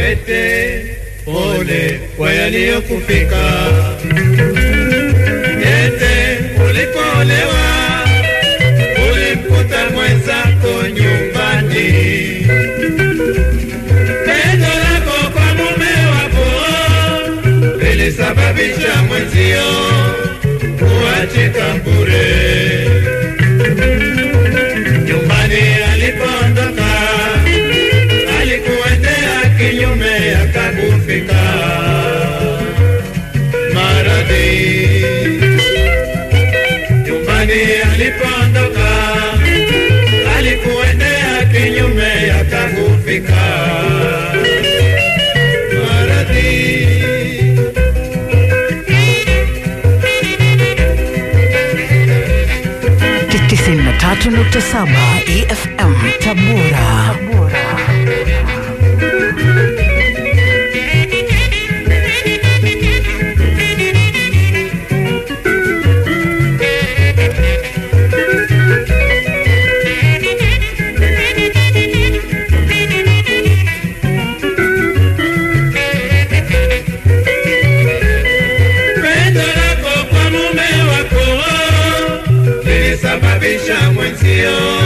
Ete, pole kwa yaliyokufika. Ete, ulipoolewa ulimkuta mwenzako nyumbani. Pendo lako kwa mume wako lilisababisha mwenzio kuachika bure. Maradhi. Nyumbani alipoondoka alikuendea kinyume akakufika maradhi. tisini na tatu nukta EFM Tabora. Pendo lilisababisha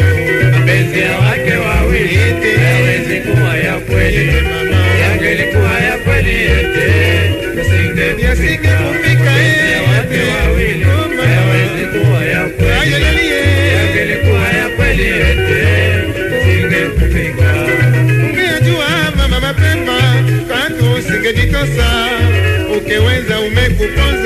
ukeweza umekuponza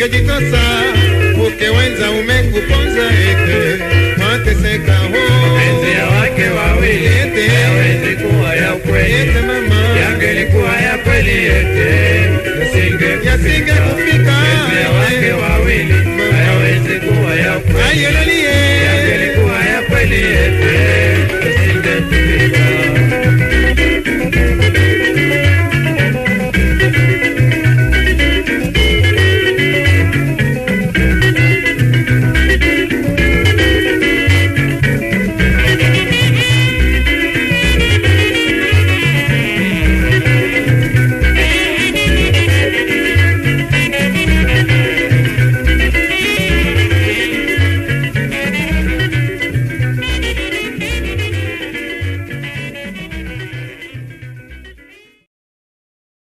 katu uke wenza umekuponza ete, wateseka ho. Mapenzi ya wake wawili hayawezi kuwa ya kweli, Ete mama, yangelikuwa ya kweli ete. Yasingekufika. Mapenzi ya wake wawili hayawezi kuwa ya kweli,